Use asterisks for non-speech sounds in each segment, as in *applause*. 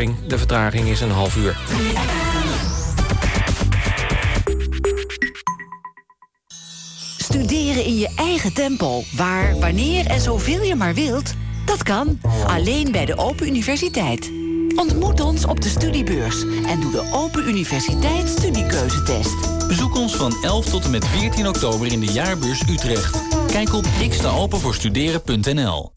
storing. De vertraging is een half uur. Studeren in je eigen tempo, waar, wanneer en zoveel je maar wilt, dat kan. Alleen bij de Open Universiteit. Ontmoet ons op de studiebeurs en doe de Open Universiteit studiekeuzetest. Bezoek ons van 11 tot en met 14 oktober in de jaarbeurs Utrecht. Kijk op ikstaopenvoorstuderen.nl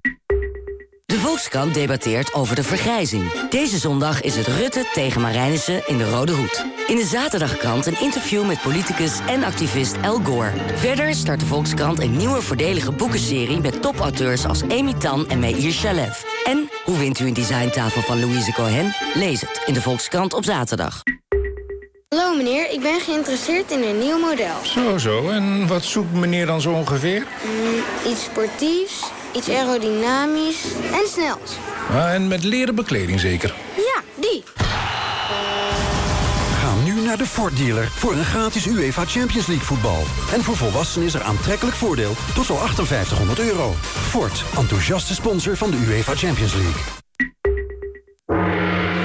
De Volkskrant debatteert over de vergrijzing. Deze zondag is het Rutte tegen Marijnissen in de Rode Hoed. In de Zaterdagkrant een interview met politicus en activist El Gore. Verder start de Volkskrant een nieuwe voordelige boekenserie... met topauteurs als Amy Tan en Meir Shalev. En hoe wint u een designtafel van Louise Cohen? Lees het in de Volkskrant op zaterdag. Hallo meneer, ik ben geïnteresseerd in een nieuw model. Zo, zo. En wat zoekt meneer dan zo ongeveer? Mm, iets sportiefs, iets aerodynamisch en snels. Ah, en met leren bekleding zeker? Ja, die. Ga nu naar de Ford dealer voor een gratis UEFA Champions League voetbal. En voor volwassenen is er aantrekkelijk voordeel tot wel 5800 euro. Ford, enthousiaste sponsor van de UEFA Champions League.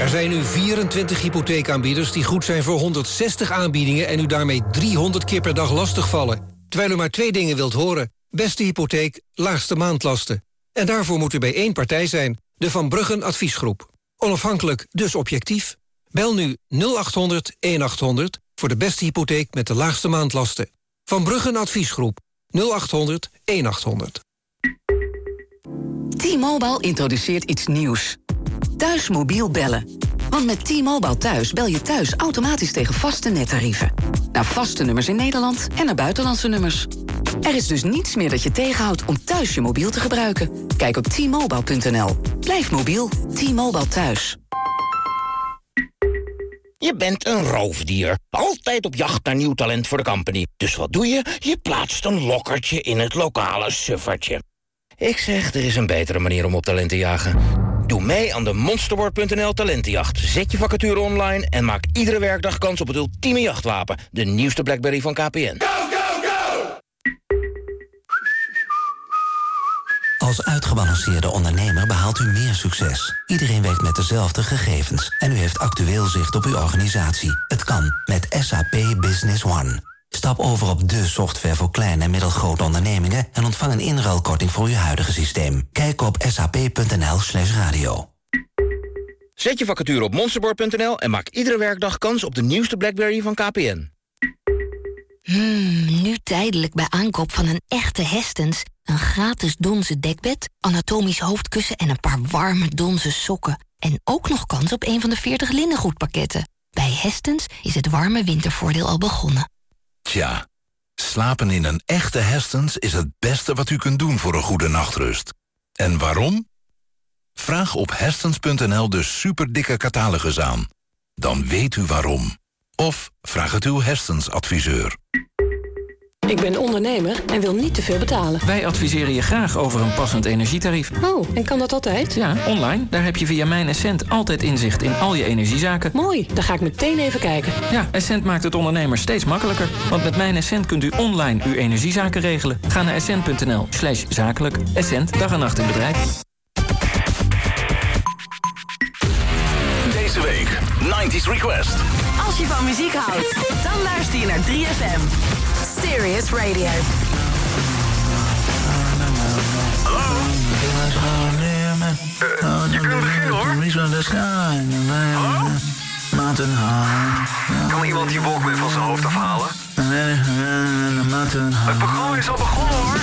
Er zijn nu 24 hypotheekaanbieders die goed zijn voor 160 aanbiedingen... en u daarmee 300 keer per dag lastigvallen. Terwijl u maar twee dingen wilt horen. Beste hypotheek, laagste maandlasten. En daarvoor moet u bij één partij zijn. De Van Bruggen Adviesgroep. Onafhankelijk, dus objectief. Bel nu 0800 1800 voor de beste hypotheek met de laagste maandlasten. Van Bruggen Adviesgroep. 0800 1800. T-Mobile introduceert iets nieuws. Thuis mobiel bellen. Want met T-Mobile thuis bel je thuis automatisch tegen vaste nettarieven. Naar vaste nummers in Nederland en naar buitenlandse nummers. Er is dus niets meer dat je tegenhoudt om thuis je mobiel te gebruiken. Kijk op t-mobile.nl. Blijf mobiel. T-Mobile thuis. Je bent een roofdier. Altijd op jacht naar nieuw talent voor de company. Dus wat doe je? Je plaatst een lokkertje in het lokale suffertje. Ik zeg, er is een betere manier om op talent te jagen. Doe mee aan de monsterboard.nl talentenjacht. Zet je vacature online en maak iedere werkdag kans op het ultieme jachtwapen. De nieuwste Blackberry van KPN. Als uitgebalanceerde ondernemer behaalt u meer succes. Iedereen werkt met dezelfde gegevens en u heeft actueel zicht op uw organisatie. Het kan met SAP Business One. Stap over op de software voor kleine en middelgrote ondernemingen... en ontvang een inruilkorting voor uw huidige systeem. Kijk op sap.nl slash radio. Zet je vacature op monsterboard.nl en maak iedere werkdag kans op de nieuwste Blackberry van KPN. Hmm, nu tijdelijk bij aankoop van een echte Hestens... een gratis donzen dekbed, anatomisch hoofdkussen... en een paar warme donzen sokken. En ook nog kans op een van de 40 linnengoedpakketten. Bij Hestens is het warme wintervoordeel al begonnen. Tja, slapen in een echte Hestens is het beste wat u kunt doen voor een goede nachtrust. En waarom? Vraag op hestens.nl de superdikke catalogus aan. Dan weet u waarom. Of vraag het uw Hestens adviseur. Ik ben ondernemer en wil niet te veel betalen. Wij adviseren je graag over een passend energietarief. Oh, en kan dat altijd? Ja, online. Daar heb je via Mijn Essent altijd inzicht in al je energiezaken. Mooi, dan ga ik meteen even kijken. Ja, Essent maakt het ondernemer steeds makkelijker. Want met Mijn Essent kunt u online uw energiezaken regelen. Ga naar essent.nl slash zakelijk. Essent, dag en nacht in bedrijf. Deze week, 90s Request. Als je van muziek houdt, dan luister je naar 3FM. Serious Radio. Uh, je kunt beginnen hoor. Hallo? Kan iemand die Walkman van zijn hoofd afhalen? Het programma is al begonnen hoor.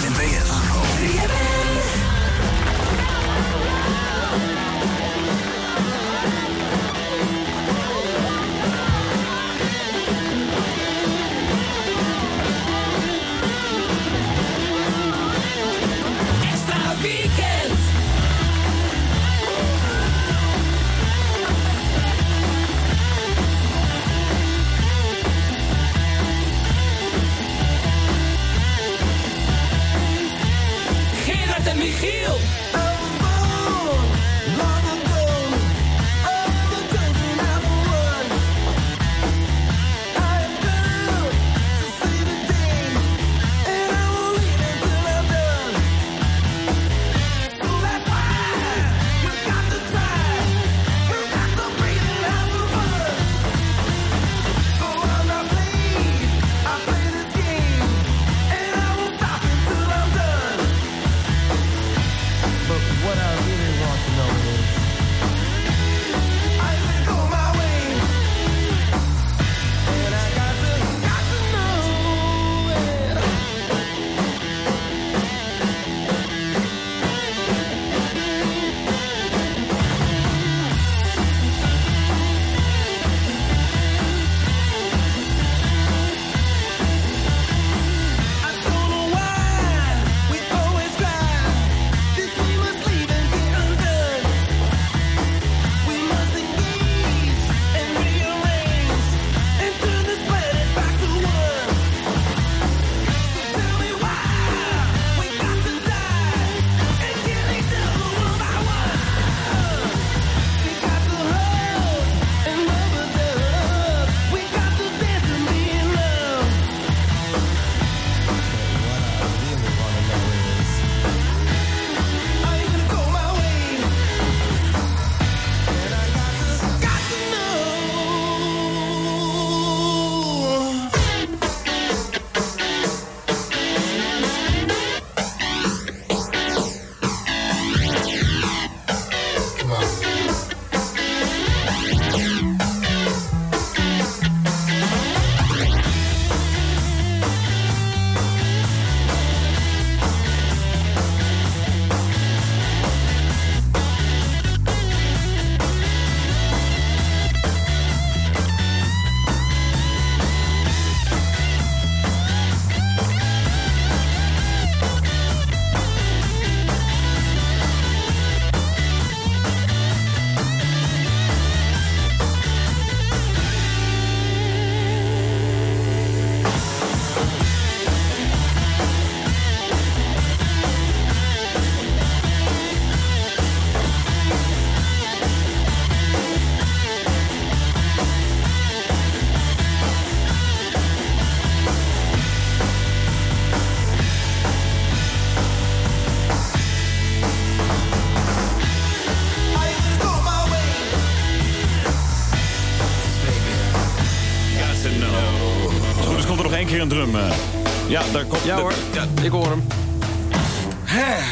Daar komt... Ja hoor, ik hoor hem.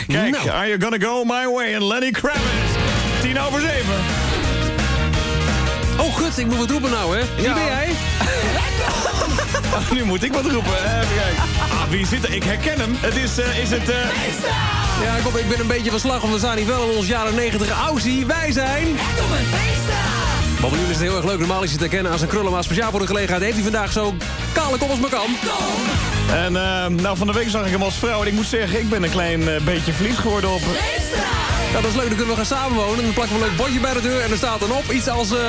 Kijk, Nou. Are You Gonna Go My Way en Lenny Kravitz. Tien over zeven. Oh, gut, ik moet wat roepen nou, hè? Wie Ja. ben jij? *laughs* Oh, nu moet ik wat roepen. Even kijken. Ah, wie zit er? Ik herken hem. Het is, eh, is het... eh, Ja, kom, ik ben een beetje van slag, want we staan hier wel in ons jaren 90 Aussie. Wij zijn... Maar voor jullie is het heel erg leuk. Normaal is hij te herkennen als een krullen, maar speciaal voor de gelegenheid heeft hij vandaag zo kale kop als maar kan. En eh, nou, van de week zag ik hem als vrouw. En ik moet zeggen, ik ben een klein eh, beetje verliefd geworden op... Ja, dat is leuk. Dan kunnen we gaan samenwonen. Dan plakken we een leuk bordje bij de deur en er staat dan op iets als... eh, *laughs*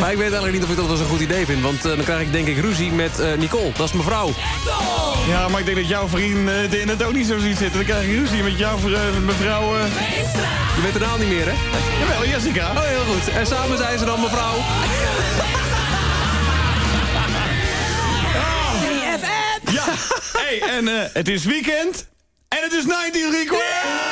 maar ik weet eigenlijk niet of ik dat wel zo'n goed idee vind. Want eh, dan krijg ik denk ik ruzie met eh, Nicole. Dat is mijn vrouw. Ja, maar ik denk dat jouw vriend eh, in het ook niet zo ziet zitten. Dan krijg ik ruzie met jouw vr- eh, mevrouw... eh, Je weet de naam niet meer, hè? Jawel, Jessica. Oh, heel goed. En samen zijn ze dan mevrouw. Hey, en eh, het is weekend. En het is 19 request.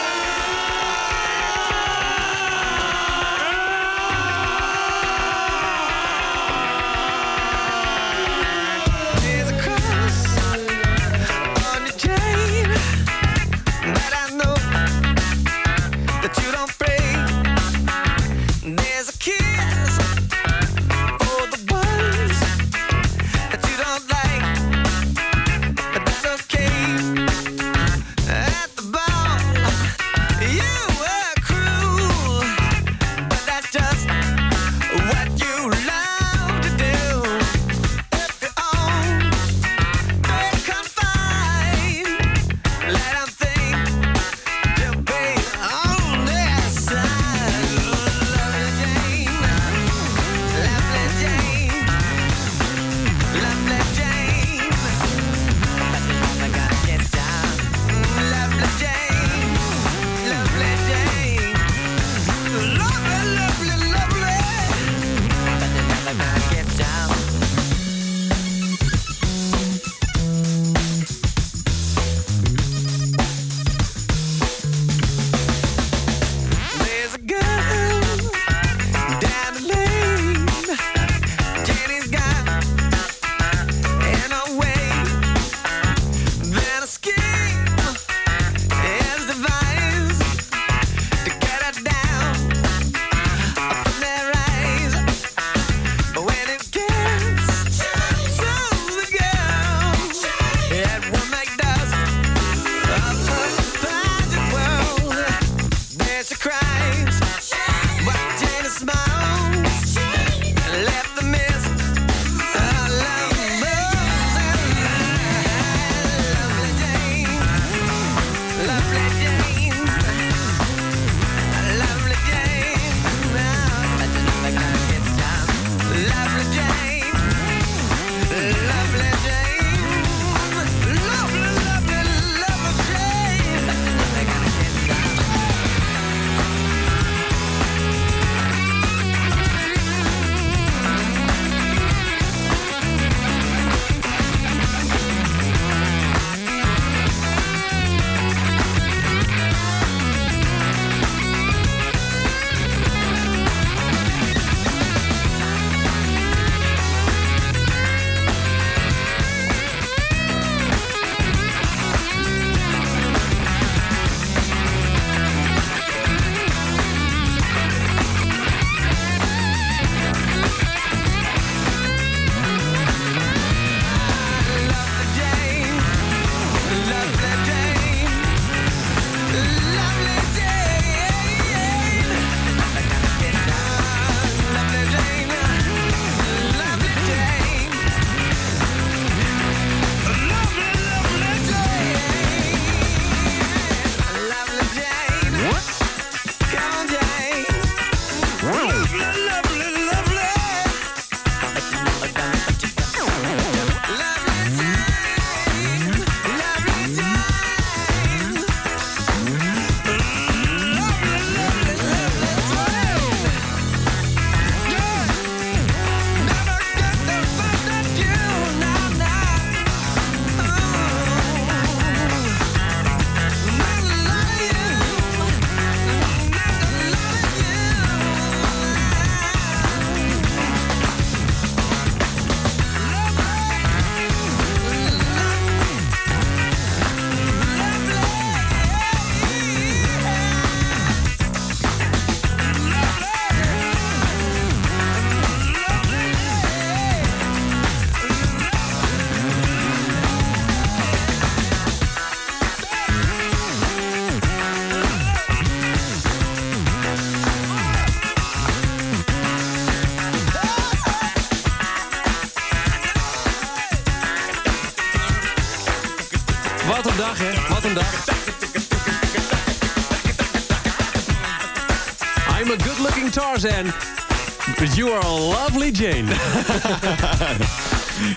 But you are a lovely Jane. *laughs*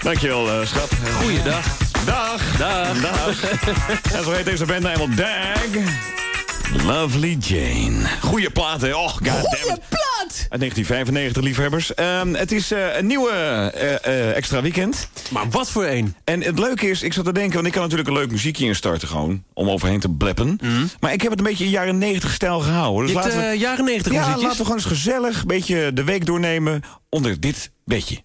Dankjewel, eh, schat. Goeiedag. Dag. Dag. Dag. en zo heet deze band eenmaal Dag. Lovely Jane. Goeie plaat, hè? Oh, god Goeie plaat! Uit 1995, liefhebbers. Ehm, het is eh, een nieuwe eh, eh, extra weekend. Maar wat voor een? En het leuke is, ik zat te denken... want ik kan natuurlijk een leuk muziekje instarten gewoon... om overheen te bleppen. Maar ik heb het een beetje in jaren 90 stijl gehouden. Dus Mhm. Hebt, laten we, jaren 90 ja, muziekjes? laten we gewoon eens gezellig... een beetje de week doornemen onder dit bedje.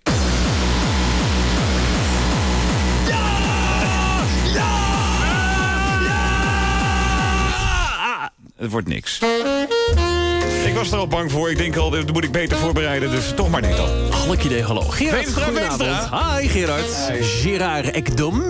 Het wordt niks. Ik was er al bang voor. Ik denk al, dat moet ik beter voorbereiden. Dus toch maar dit dan. Leuk idee, hallo. Gerard, Veenstra, goedenavond. Veenstra. Hi Gerard. Gerard Ekdom.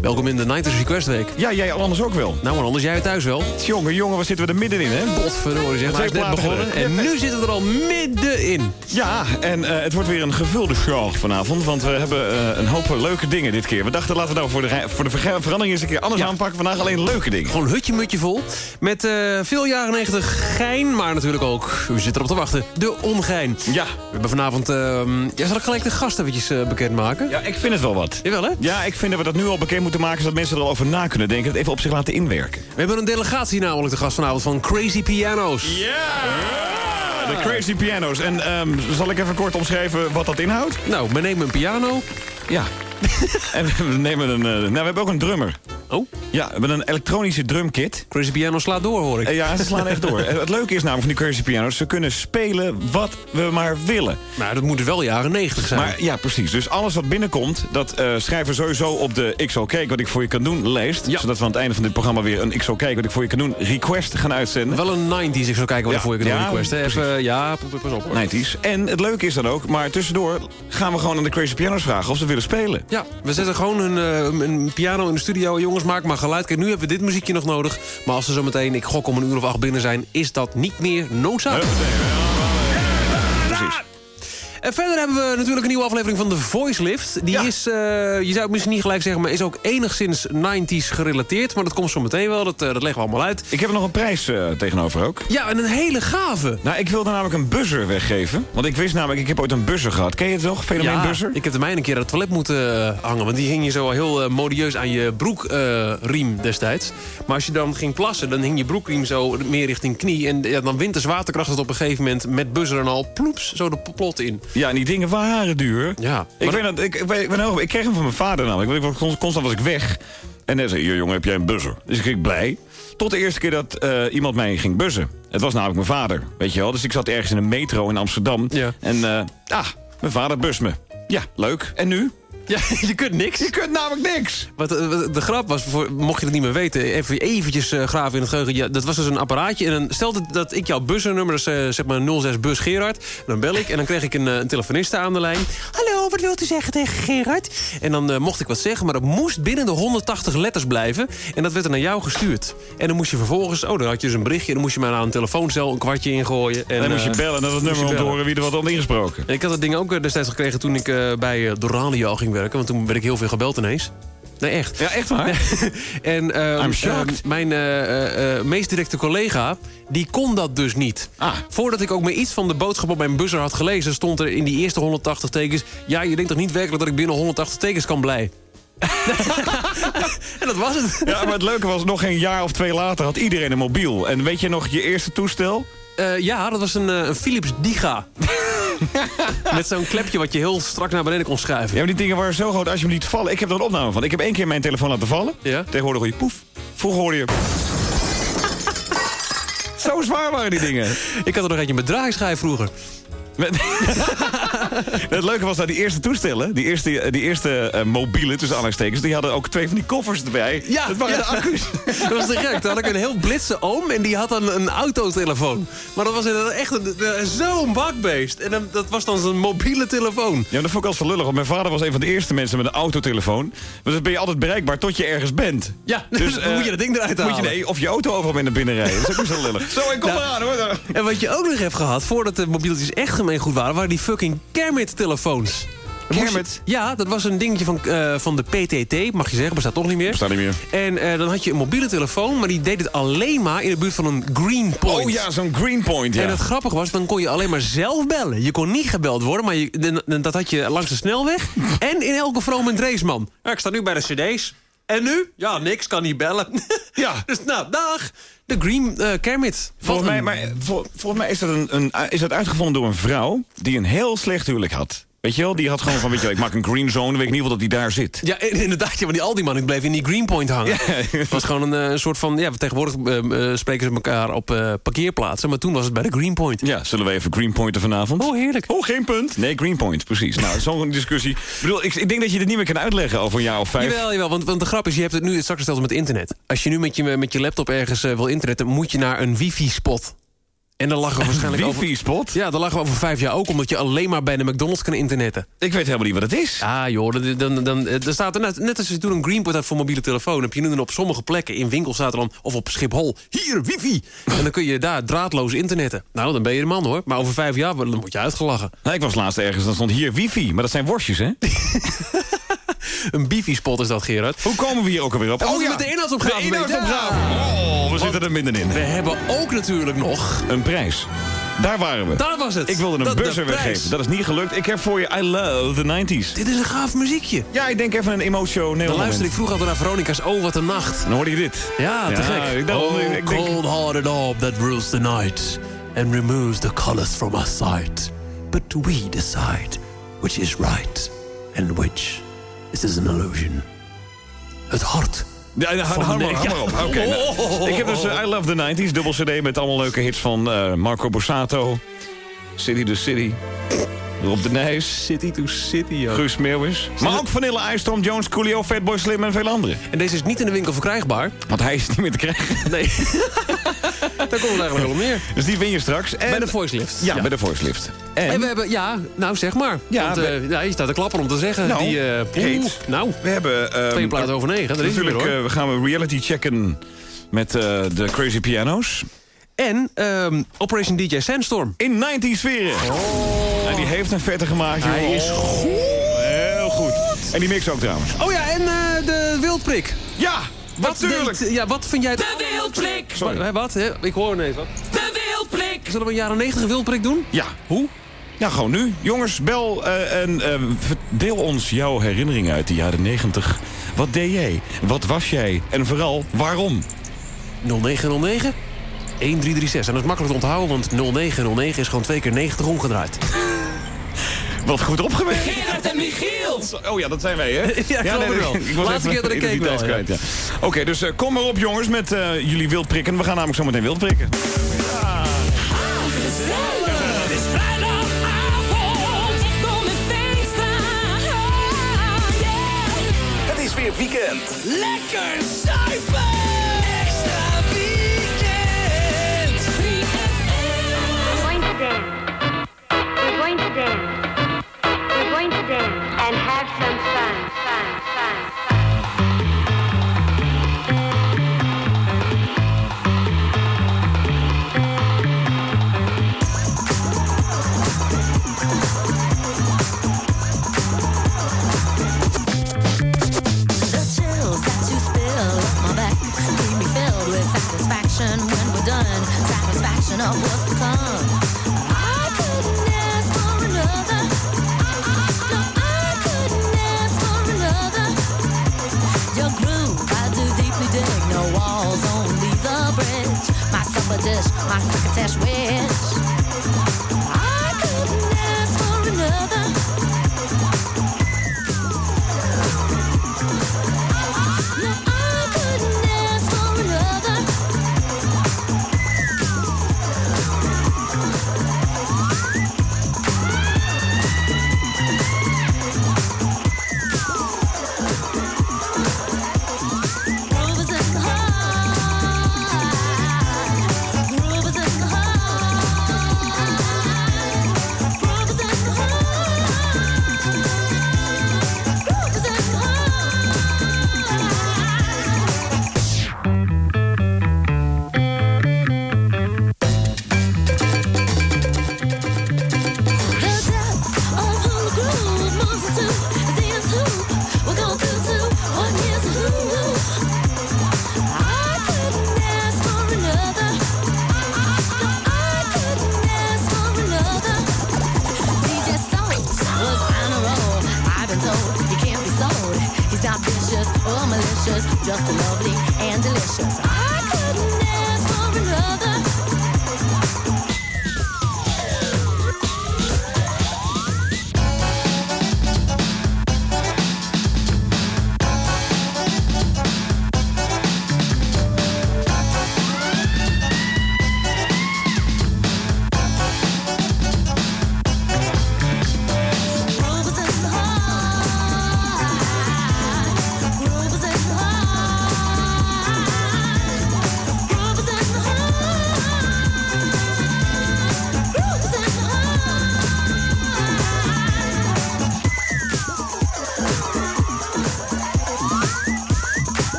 Welkom in de 90s Request Week. Ja, jij anders ook wel. Nou, maar anders jij thuis wel. Jongen, jongen, waar zitten we er middenin, hè? Potverdorie, zeg maar. Hij is net begonnen. En nu zitten we er al middenin. Ja, en eh, het wordt weer een gevulde show vanavond. Want we hebben eh, een hoop leuke dingen dit keer. We dachten, laten we nou voor de, voor de verandering eens een keer anders aanpakken. Vandaag alleen leuke dingen. Gewoon hutje-mutje vol. Met eh, veel jaren 90 gein, maar natuurlijk ook, u zit erop te wachten, de ongein. Ja. We hebben vanavond, ehm ja, zal ik gelijk de gast eventjes eh, bekendmaken? Ja, ik vind het wel wat. Jawel, hè? Ja, ik vind dat we dat nu al bekend moeten maken... zodat mensen er al over na kunnen denken. Het even op zich laten inwerken. We hebben een delegatie namelijk de gast vanavond van Crazy Pianos. Ja! De Crazy Pianos. En ehm, zal ik even kort omschrijven wat dat inhoudt? Nou, we nemen een piano. Ja. *laughs* en we nemen een... eh, nou, we hebben ook een drummer. Oh? Ja, we hebben een elektronische drumkit. Crazy Piano slaat door, hoor ik. Eh, Ja, ze slaan echt door. *laughs* Het leuke is namelijk van die Crazy Pianos... ze kunnen spelen wat we maar willen. Maar dat moet wel jaren 90 zijn. Maar ja, precies. Dus alles wat binnenkomt, dat eh, schrijven we sowieso op de Ik zal kijken wat ik voor je kan doen lijst. Zodat we aan het einde van dit programma weer een Ik zal kijken wat ik voor je kan doen request gaan uitzenden. Wel een 90s, ik zou kijken wat Ja, ik voor je kan doen ja, request. hè. Even, ja, pas op hoor. 90s. En het leuke is dan ook, maar tussendoor gaan we gewoon aan de Crazy Pianos vragen of ze willen spelen. Ja, we zetten gewoon een, eh, een piano in de studio. Jongens, maak maar geluid. Kijk, nu hebben we dit muziekje nog nodig. Maar als ze zo meteen, ik gok om een uur of acht binnen zijn... is dat niet meer noodzakelijk. En verder hebben we natuurlijk een nieuwe aflevering van The Voice Lift. Die is, eh, je zou het misschien niet gelijk zeggen... maar is ook enigszins 90s gerelateerd. Maar dat komt zo meteen wel, dat, eh, dat leggen we allemaal uit. Ik heb er nog een prijs eh, tegenover ook. Ja, en een hele gave. Nou, ik wilde namelijk een buzzer weggeven. Want ik wist namelijk, ik heb ooit een buzzer gehad. Ken je het nog? Fenomeen Ja, buzzer? ik heb de mijne een keer aan het toilet moeten eh, hangen. Want die hing je zo heel eh, modieus aan je broekriem destijds. Maar als je dan ging plassen, dan hing je broekriem zo meer richting knie. En ja, dan wint de zwaartekracht het op een gegeven moment met buzzer en al ploeps zo de plot in. Ja, en die dingen waren duur. Ja. Ik, weet dat, ik, ik, ik, kreeg hem van mijn vader namelijk. Want ik was constant, was ik weg. En hij zei, hier jongen, heb jij een buzzer? Dus ik kreeg blij. Tot de eerste keer dat eh, iemand mij ging buzzen. Het was namelijk mijn vader, weet je wel. Dus ik zat ergens in een metro in Amsterdam. En, eh, ah, mijn vader bust me. Ja, leuk. En nu? Ja, *laughs* je kunt niks. Je kunt namelijk niks. Wat, eh, wat de grap was, voor, mocht je het niet meer weten... even eventjes eh, graven in het geheugen. Ja, dat was dus een apparaatje. En dan stelde dat ik jouw bussernummer, dus eh, zeg maar 06 bus Gerard... dan bel ik en dan kreeg ik een, een telefoniste aan de lijn. Hallo, wat wilt u zeggen tegen Gerard? En dan mocht ik wat zeggen, maar dat moest binnen de 180 letters blijven. En dat werd er naar jou gestuurd. En dan moest je vervolgens... Oh, dan had je dus een berichtje... en dan moest je maar aan een telefooncel een kwartje ingooien. En, En dan moest je bellen naar je nummer om te horen wie er wat had ingesproken. En ik had dat ding ook destijds gekregen toen ik bij de radio ging werken. Want toen werd ik heel veel gebeld ineens. Nee, echt. Ja, echt waar? *laughs* en ehm, ehm, mijn eh, eh, eh, meest directe collega, die kon dat dus niet. Ah. Voordat ik ook maar iets van de boodschap op mijn buzzer had gelezen... stond er in die eerste 180 tekens... ja, je denkt toch niet werkelijk dat ik binnen 180 tekens kan blij? *laughs* en dat was het. Ja, maar het leuke was, nog een jaar of twee later had iedereen een mobiel. En weet je nog je eerste toestel? Ja, dat was een, een Philips Diga. *laughs* Met zo'n klepje wat je heel strak naar beneden kon schuiven. Ja, maar die dingen waren zo groot als je hem liet vallen. Ik heb er een opname van. Ik heb één keer mijn telefoon laten vallen. Ja? Tegenwoordig hoor je poef. Vroeger hoorde je... *laughs* zo zwaar waren die dingen. Ik had er nog eentje met draaischijf vroeger. *laughs* Het leuke was dat die eerste toestellen, die eerste, die eerste eh, mobiele, tussen aanhalingstekens... die hadden ook twee van die koffers erbij. Ja, dat waren ja. de accu's. *laughs* Dat was te gek. Toen had ik een heel blitse oom en die had dan een autotelefoon. Maar dat was echt zo'n bakbeest. En dan- dat was dan zijn mobiele telefoon. Ja, dat vond ik als verlullig. Want mijn vader was een van de eerste mensen met een autotelefoon. Dus dan ben je altijd bereikbaar tot je ergens bent. Ja, dus *laughs* dan moet je dat ding eruit Moet halen. je nee, of je auto overal mee naar binnen rijden. Dat is ook zo lullig. Zo, ik kom Nou, eraan hoor. En wat je ook nog hebt gehad, voordat de mobieltjes echt gemeen goed waren... waren die fucking Kermit-telefoons. Je- ja, dat was een dingetje van, eh, van de PTT, mag je zeggen, bestaat toch niet meer. Bestaat niet meer. En eh, dan had je een mobiele telefoon, maar die deed het alleen maar in de buurt van een green point. Oh ja, zo'n green point, ja. En het grappige was, dan kon je alleen maar zelf bellen. Je kon niet gebeld worden, maar je, dat had je langs de snelweg. *laughs* en in elke Vroom en Dreesman. Ja, ik sta nu bij de cd's. En nu? Ja, niks, kan niet bellen. *laughs* Ja. dus nou, dag. De Green eh Kermit. Volgens mij, maar, vol- volgens mij is dat, een, een, is dat uitgevonden door een vrouw... die een heel slecht huwelijk had. Weet je wel? Die had gewoon van, weet je wel, ik maak een green zone... dan weet ik in ieder geval dat die daar zit. Ja, inderdaad, ja, want die Aldi-man ik bleef in die Greenpoint hangen. Het was gewoon een eh, soort van... Ja, tegenwoordig eh, eh, spreken ze elkaar op parkeerplaatsen... maar toen was het bij de Greenpoint. Ja, zullen we even greenpointen vanavond? Oh, heerlijk. Oh, geen punt. Nee, greenpoint, precies. Nou, zo'n *laughs* discussie. Ik bedoel, ik, ik denk dat je dit niet meer kan uitleggen over een jaar of vijf. Jawel, jawel want, want de grap is, je hebt het nu straks gesteld met internet. Als je nu met je, met je laptop ergens wil internetten... moet je naar een wifi-spot. En dan lachen we waarschijnlijk over... Wifi-spot? Ja, dan lachen we over vijf jaar ook... omdat je alleen maar bij de McDonald's kan internetten. Ik weet helemaal niet wat het is. Ah joh, dan, dan, dan, er staat er net, net als je toen een Greenpoint had voor mobiele telefoon... heb je nu dan op sommige plekken in winkels staat er dan... of op Schiphol, hier, wifi. En dan kun je daar draadloos internetten. Nou, dan ben je de man hoor. Maar over vijf jaar dan word je uitgelachen. Nou, ik was laatst ergens, dan stond hier wifi. Maar dat zijn worstjes, hè? *laughs* Een bifi-spot is dat, Gerard. Hoe komen we hier ook alweer op? Oh, moeten met de inhoudsopgave De inhoudsopgave. Ja. Oh, we zitten er middenin. We hebben ook natuurlijk nog... Een prijs. Daar waren we. Daar was het. Ik wilde een buzzer weggeven. Dat is niet gelukt. Ik heb voor je I Love the 90s. Dit is een gaaf muziekje. Ja, ik denk even een emotioneel Dan luister ik vroeger altijd naar Veronica's Oh, wat een nacht. Dan hoorde je dit. Ja, te gek. Ik, dacht, oh, ik denk, cold-hearted orb that rules the night and removes the colors from our sight. But we decide which is right and which is an illusion. Het hart. Ja, hou, Van hou maar, de- hou maar op. Ja. Oké, nou, Oh, oh, ik heb dus eh, I Love the 90s, dubbel cd met allemaal leuke hits van eh, Marco Borsato, City to City, Rob de Nijs, City to City, joh. Guus Meeuwis. Maar ook Vanilla Ice, Tom Jones, Coolio, Fatboy Slim en veel anderen. En deze is niet in de winkel verkrijgbaar. Want hij is niet meer te krijgen. *laughs* Nee. *laughs* Daar komt het eigenlijk wel om neer. Dus die win je straks. En, Bij de voice lift. Ja, bij de voice lift. En, En we hebben, ja, nou zeg maar. Ja, Want, we- eh, ja, je staat te klapper om te zeggen. Nou, die, oeh, nou, we hebben... ehm, twee platen over negen. Dat is Natuurlijk weer, hoor. eh, we gaan we reality checken met de Crazy Pianos. En ehm, Operation DJ Sandstorm. In 90 sferen. En die heeft een vette gemaakt. Hij joh. is goed. Heel goed. En die mix ook trouwens. Oh ja, en eh, de wildprik. Ja, Wat, natuurlijk. ja, wat vind jij... De wildprik! Sorry. Wat? wat hè? Ik hoor ineens wat. De wildprik! Zullen we een jaren 90 wildprik doen? Ja. Hoe? Ja, gewoon nu. Jongens, bel eh, en eh, deel ons jouw herinneringen uit de jaren 90. Wat deed jij? Wat was jij? En vooral, waarom? 0909 1336. En dat is makkelijk te onthouden, want 0909 is gewoon twee keer 90 omgedraaid. *laughs* Wat goed opgewerkt. Gerard en Michiel! Oh ja, dat zijn wij, hè? *laughs* Ja, ik geloof het wel. Ik was Laatste keer dat ik keek wel, ja. ja. Oké, dus eh, kom maar op, jongens, met eh, jullie wildprikken. We gaan namelijk zo meteen wildprikken. Het is vrijdagavond, kom en feesten. Yeah. Het is weer weekend. Lekker zuipen! Going to dance. We're going to dance and have some fun, fun, fun, fun. The chills that you spill my back leave me filled with satisfaction when we're done. Satisfaction of what's Texas on test with.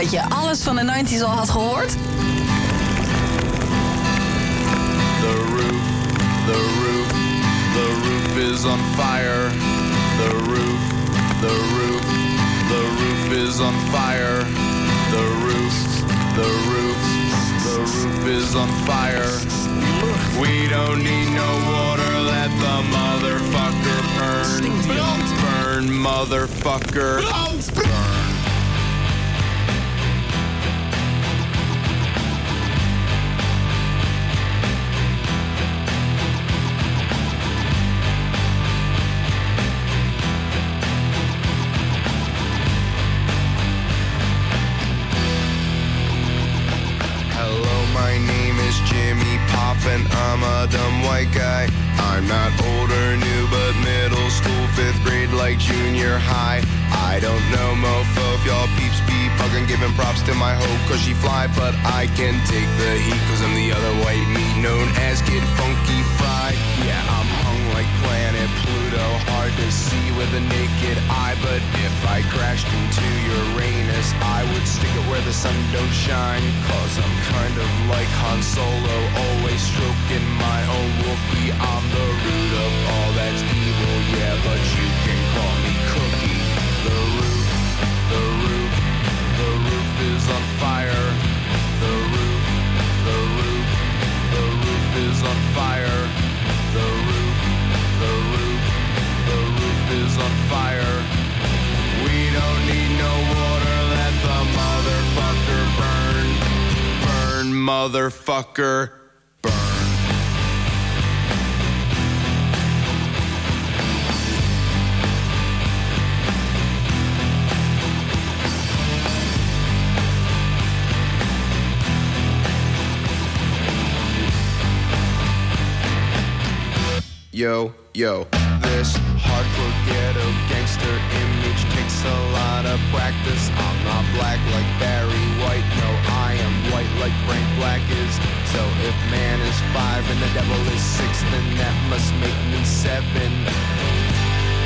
Dat je alles van de 90s al had gehoord? The roof, the roof, the roof is on fire. The roof, the roof, the roof is on fire. The roof, the roof, the roof is on fire. We don't need no water, let the motherfucker burn. Burn, motherfucker. Motherfucker. Yo, yo, this hardcore ghetto gangster image takes a lot of practice. I'm not black like Barry I white like Frank Black is. So if man is five and the devil is six, then that must make me seven.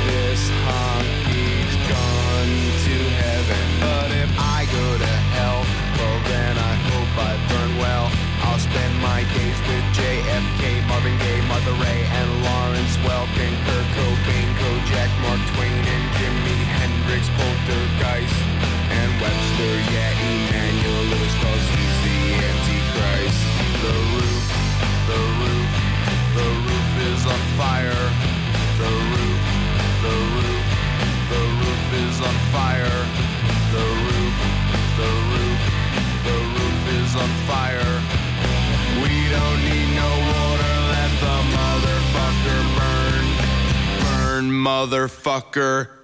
This hockey's gone to heaven, but if I go to hell, well then I hope I burn well. I'll spend my days with JFK, Marvin Gaye, Martha Ray, and Lawrence Welkin, Kurt Cobain, Kojak, Mark Twain, and Jimi Hendrix, Poltergeist, and Webster, yeah, Emmanuel Lewis, cause he's. The roof, the roof, the roof is on fire. The roof, the roof, the roof is on fire. The roof, the roof, the roof is on fire. We don't need no water, let the motherfucker burn. Burn, motherfucker.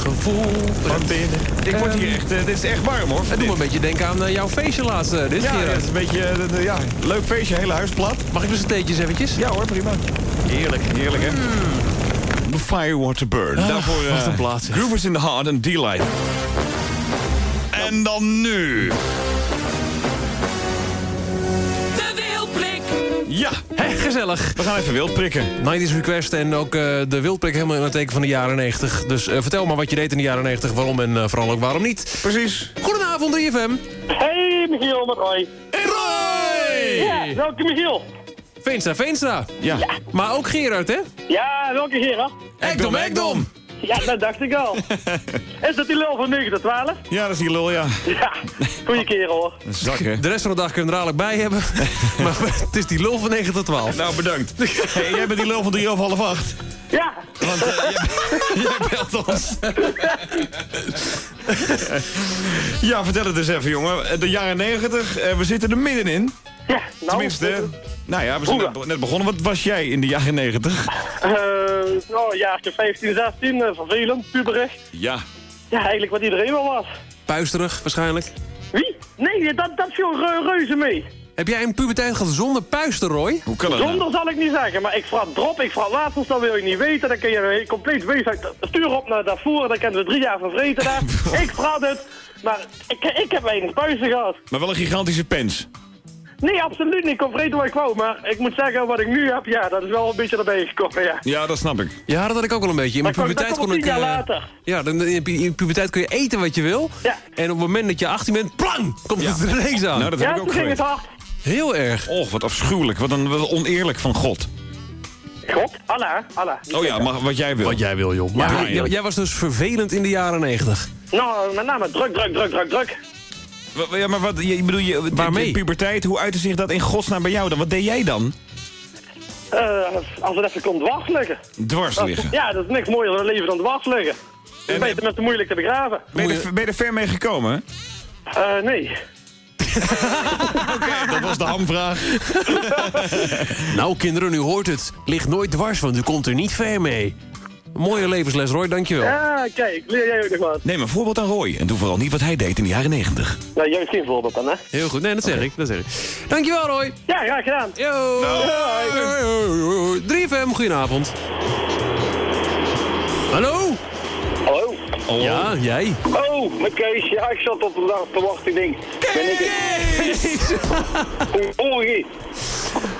Gevoel van binnen. Ik word hier echt, eh, dit is echt warm hoor. Het doet me een beetje denken aan eh, jouw feestje laatst, eh, dit Ja, het is een beetje, de- de- ja, leuk feestje, hele huis plat. Mag ik dus een theetjes eventjes? Ja hoor, prima. Heerlijk, heerlijk hè. Fire, Water, Burn. Ah, Daarvoor wat eh, een plaat, zeg. Groovers in the Heart en D-Light. En dan nu. De Wildblik. Ja, gezellig. we gaan even wild prikken. 90s Request en ook eh, de wildprik helemaal in het teken van de jaren 90. Dus eh, vertel maar wat je deed in de jaren 90, waarom en eh, vooral ook waarom niet. Precies. Goedenavond 3FM. Hey, Michiel met Roy. Roy! Ja, welke Michiel? Veenstra, Veenstra. Ja. Maar ook Gerard, hè? Ja, welke Gerard? Ekdom, Ekdom. Ja, dat dacht ik al. *laughs* Is dat die lul van 9 tot 12? Ja, dat is die lul, ja. Ja, goeie kerel hoor. Zak, hè. De rest van de dag kun je er dadelijk bij hebben. *laughs* maar het is die lul van 9 tot 12. Nou, bedankt. *laughs* Hey, jij bent die lul van drie over half acht. Ja. Want eh, jij, jij belt ons. ja, vertel het eens even, jongen. De jaren 90, eh, we zitten er middenin. Ja, nou. Tenminste, nou ja, we zijn net, net begonnen. Wat was jij in de jaren 90? *laughs* eh nou, jaartje 15, 16, eh, vervelend, puberig. Ja. Ja, eigenlijk wat iedereen wel was. Puisterig, waarschijnlijk. Wie? Nee, dat, dat viel re- reuze mee. Heb jij een puberteit gehad zonder puisten, Roy? Hoe kan dat nou? Zonder zal ik niet zeggen, maar ik vraag drop, ik vraag water, dan wil je niet weten. Dan kun je een compleet wezen. Stuur op naar daarvoor, dan kunnen we drie jaar van vreten daar. *laughs* ik vraag het, maar ik, ik heb weinig puisten gehad. Maar wel een gigantische pens. Nee, absoluut niet. Ik kon vreten wat ik wou, maar ik moet zeggen, wat ik nu heb, ja, dat is wel een beetje erbij gekomen, ja. Ja, dat snap ik. Ja, dat had ik ook wel een beetje. In mijn puberteit kon ik... eh, later. Ja, dan, in pu- in puberteit kun je eten wat je wil. Ja. En op het moment dat je 18 bent, plang, komt het er ineens aan. Nou, dat Ja, heb ik ook toen ging het geweest. hard. Heel erg. Och, wat afschuwelijk. Wat, een, wat oneerlijk van God. God, Allah, Allah. Oh ja, maar wat jij wil. Wat jij wil, joh. Maar Ja, jij, ja. jij was dus vervelend in de jaren 90. Nou, met name druk, druk, druk, druk, druk. Ja, maar wat, je, bedoel, je, Waarmee? de puberteit, hoe uitte zich dat in godsnaam bij jou dan? Wat deed jij dan? Eh, als het even komt dwars liggen. Dwars Dat- liggen. Ja, dat is niks mooier het leven dan dwars liggen. Dat is En- beter met te moeilijk te begraven. Ben je, er, ben je er ver mee gekomen? Eh, nee. *laughs* Oké, dat was de hamvraag. *laughs* Nou, kinderen, u hoort het. Ligt nooit dwars, want u komt er niet ver mee. Mooie levensles, Roy, dankjewel. Ja, kijk, leer jij ook nog wat. Neem een voorbeeld aan Roy en doe vooral niet wat hij deed in de jaren 90. Nou, juist geen voorbeeld dan, hè? Heel goed, nee, dat zeg ik. Dat zeg ik. Dankjewel, Roy. Ja, graag gedaan. Yo. Hoi. 3FM, goedenavond. Hallo? Hallo? Ja, jij. Oh, met Kees. Ja, ik zat op de dag te wachten. Ik denk, ben ik het?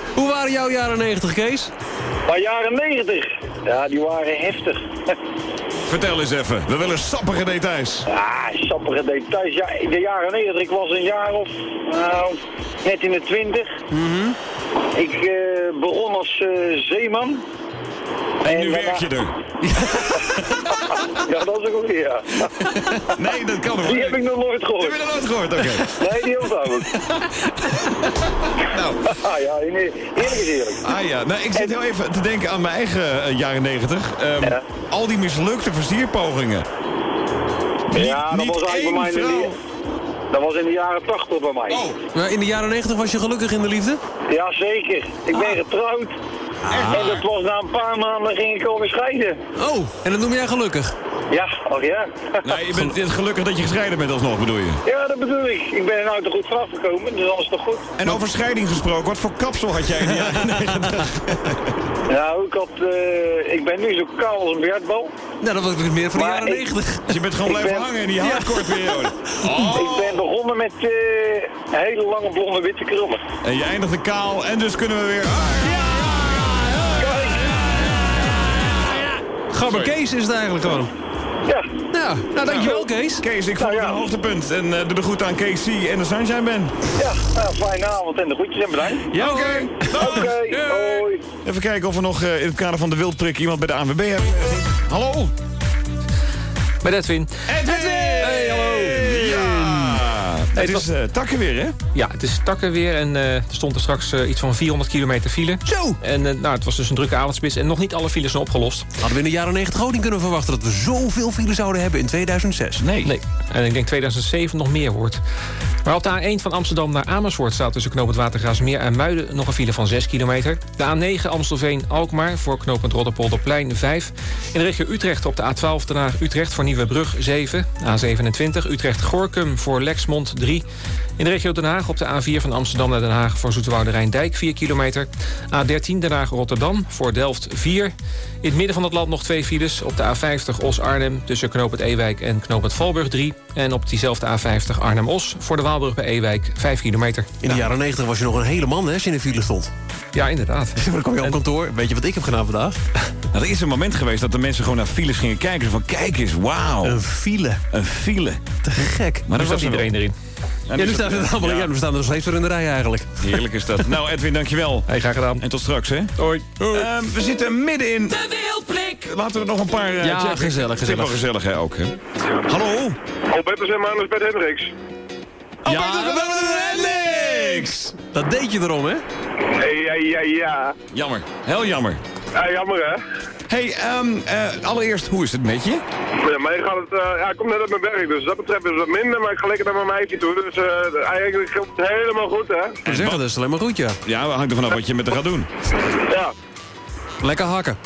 *laughs* Hoe waren jouw jaren 90, Kees? Maar jaren 90. Ja, die waren heftig. *laughs* Vertel eens even, we willen sappige details. Ah, sappige details. Ja, in de jaren 90, ik was een jaar of, nou, net in de 20. Ik eh, begon als eh, zeeman. En nu werk je er. Ja, dat is ook weer, ja. *laughs* Nee, dat kan nog Die niet. heb ik nog nooit gehoord. Heb je dat nooit gehoord? Oké. Nee, die onthoud ik. Nou. Ah ja, nee, eerlijk is eerlijk. Ah ja, nou, ik zit heel even te denken aan mijn eigen eh, jaren 90. Ehm, Al die mislukte versierpogingen. ja, dat niet was eigenlijk één bij mij in de, vrouw. dat was in de jaren 80 bij mij. Oh. Maar in de jaren 90 was je gelukkig in de liefde? Ja, zeker. Ik ben getrouwd. En dat was na een paar maanden ging ik alweer scheiden. Oh, en dat noem jij gelukkig? Ja, ach ja. Nee, je bent gelukkig dat je gescheiden bent alsnog, bedoel je? Ja, dat bedoel ik. Ik ben er nou te goed vanaf gekomen, dus alles toch goed. En over scheiding gesproken, wat voor kapsel had jij in de *laughs* jaren 90? Nou, ik had, eh, ik ben nu zo kaal als een beerdbal. Nou, dat was dus meer van de Maar jaren ik- 90. Dus je bent gewoon Ik blijven ben- hangen in die hardcore periode. *laughs* Ik ben begonnen met eh, hele lange blonde witte krullen. En je eindigde kaal en dus kunnen we weer... Gabber Kees is het eigenlijk gewoon. Ja. Ja, nou dankjewel Kees. Kees, ik vond het een hoogtepunt. En eh, doe de groeten aan Kees C. en de Sunshine Band. Ja, nou, fijne avond en de groetjes en bedankt. Ja, Oké. Oké, hoi. Even kijken of we nog eh, in het kader van de wildprik iemand bij de ANWB hebben. Hallo. Met Edwin. Edwin! Ja. Het is eh, takken weer, hè? Ja, het is takken weer en eh, er stond er straks eh, iets van 400 kilometer file. Zo! En nou, het was dus een drukke avondspits en nog niet alle files zijn opgelost. Hadden we in de jaren 90 ook niet kunnen verwachten... dat we zoveel files zouden hebben in 2006. Nee. Nee, en ik denk 2007 nog meer wordt. Maar op de A1 van Amsterdam naar Amersfoort staat tussen knooppunt Watergraafsmeer en Muiden nog een file van 6 kilometer. De A9 Amstelveen-Alkmaar voor knooppunt Rotterpolderplein 5. In de regio Utrecht op de A12 daarna Utrecht voor Nieuwebrug 7. A27 Utrecht-Gorkum voor Lexmond 3. In de regio Den Haag op de A4 van Amsterdam naar Den Haag voor Zoeterwoude Rijndijk 4 kilometer. A13 Den Haag-Rotterdam voor Delft 4. In het midden van het land nog twee files. Op de A50 Os-Arnhem tussen knooppunt Ewijk en knooppunt Valburg 3. En op diezelfde A50 Arnhem-Os voor de Waalbrug bij Ewijk 5 kilometer. In de jaren 90 was je nog een hele man, hè, als je in de file stond. Ja, inderdaad. *laughs* Dan kwam je op kantoor. Weet je wat ik heb gedaan vandaag? *laughs* Nou, er is een moment geweest dat de mensen gewoon naar files gingen kijken. Zo van, kijk eens, wauw. Een file. Een file. Te gek. Maar dat was iedereen erin. En Ja, nu dat- het allemaal. ja. Ja, we staan er nog steeds voor in de rij eigenlijk. Heerlijk is dat. Nou, Edwin, dankjewel. Hey, graag gedaan. En tot straks, hè? Hoi. Ehm, we zitten midden in... De Wildblik. Laten we er nog een paar... eh, Ja, checken. gezellig, Het is wel gezellig. gezellig, hè, ook, hè? Hallo? Betters en Manus Bert Hendricks. Bert- Hendricks! Dat deed je erom, hè? Hey, ja, ja, ja. Jammer. Heel jammer. Ja, jammer hè. Hey, ehm, eh, allereerst, hoe is het met je? Ja, mij gaat het, eh, ja, ik kom net uit mijn werk, dus dat betreft is het wat minder, maar ik ga lekker naar mijn meisje toe, dus eh eigenlijk gaat het helemaal goed hè. We zeggen dat is alleen maar goed, ja. Ja, hangt er vanaf wat je met haar gaat doen. Ja. Lekker hakken.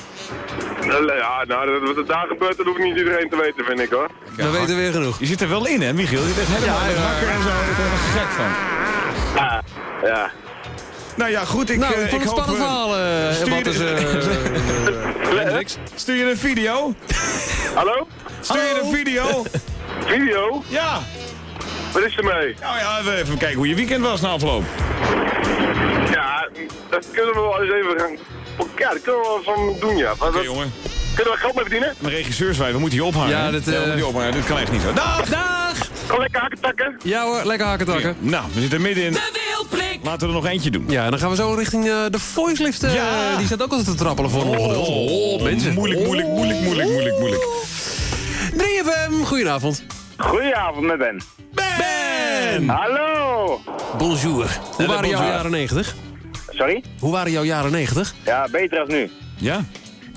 Ja, nou, dat- wat er daar gebeurt, dat hoeft niet iedereen te weten, vind ik hoor. We weten weer genoeg. Je zit er wel in, hè, Michiel? Je bent helemaal Ja, ja, hakken en zo. Ik ben er gek van. Ja. Ja. Nou ja, goed. Ik, Nou, eh, ik vond het hoop, spannend eh, verhaal, eh, stuur wat je is... de- eh, *laughs* Hendricks. Stuur je een video? Hallo? Stuur je een video? *laughs* Video? Ja. Wat is er mee? Nou ja, we even kijken hoe je weekend was na afloop. Ja, dat kunnen we wel eens even gaan... Ja, dat kunnen we wel van doen, ja. Oké, dat- jongen. Kunnen we geld mee verdienen? Mijn regisseurswij, we moeten je ophangen. Ja, we eh, moeten je ophangen. Dit kan echt niet zo. Dag! Dag! Gewoon lekker hakken takken. Ja hoor, lekker hakken takken. Nou, we zitten midden in. Laten we er nog eentje doen. Ja, en dan gaan we zo richting eh, de voice lift. eh, Ja. Die staat ook altijd te trappelen voor een onderdeel. Oh, mensen. Moeilijk, moeilijk, moeilijk, moeilijk, moeilijk, moeilijk. 3FM, goedenavond. Goedenavond met Ben. Ben! Hallo! Bonjour. Hoe waren jouw jaren 90? Sorry? Hoe waren jouw jaren 90? Ja, beter als nu. Ja?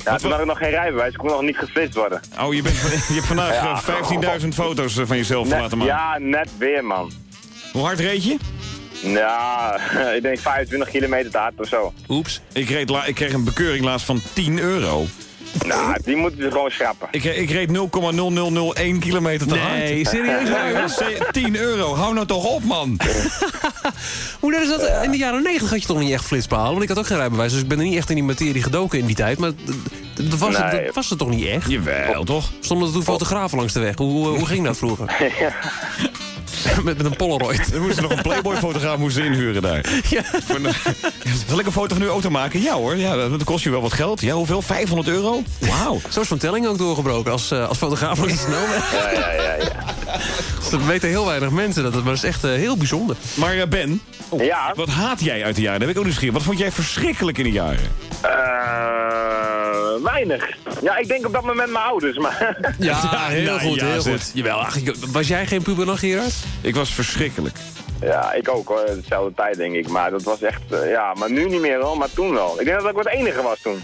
Ja, toen had ik nog geen rijbewijs, ik kon nog niet geflitst worden. Oh, je, bent, je hebt vandaag Ja. eh, 15.000 foto's van jezelf Net- laten maken. ja, net weer, man. Hoe hard reed je? Ja, *laughs* ik denk 25 kilometer te hard of zo. Oeps. Ik, reed la- ik kreeg een bekeuring laatst van 10 euro. Nou, die moeten ze gewoon schrappen. Ik, ik reed 0,0001 kilometer te hard. Nee, serieus waar? Ja, ze- 10 euro. Hou nou toch op, man. *laughs* Hoe net is dat? In de jaren 90 had je toch niet echt flitspaal? Want ik had ook geen rijbewijs, dus ik ben er niet echt in die materie gedoken in die tijd. Maar dat was, het, Nee. was het toch niet echt? Jawel, toch? Stonden er toen fotografen langs de weg? Hoe, hoe ging dat vroeger? *laughs* *laughs* met, met een Polaroid. We moesten nog een Playboy-fotograaf moesten inhuren daar. *laughs* Ja. Voor een- *laughs* Zal ik een foto van uw auto maken? Ja hoor, ja, dat kost je wel wat geld. Ja, hoeveel? 500 euro? Wauw. Zo is Van Telling ook doorgebroken als, eh, als fotograaf de snelweg. Ja, ja, ja, ja. Dus dat weten heel weinig mensen, dat, maar dat is echt eh, heel bijzonder. Maar eh, Ben, Ja, wat haat jij uit de jaren? Dat heb ik ook nieuwsgierig. Wat vond jij verschrikkelijk in de jaren? eh, weinig. Ja, ik denk op dat moment mijn ouders, maar... *laughs* *laughs* Ja, heel nou, goed, ja, heel zeg. goed. Jawel, ach, was jij geen puber nog, Gerard? Ik was verschrikkelijk. Ja, ik ook hoor, dezelfde tijd denk ik. Maar dat was echt, eh, ja, maar nu niet meer hoor, maar toen wel. Ik denk dat ik wat enige was toen.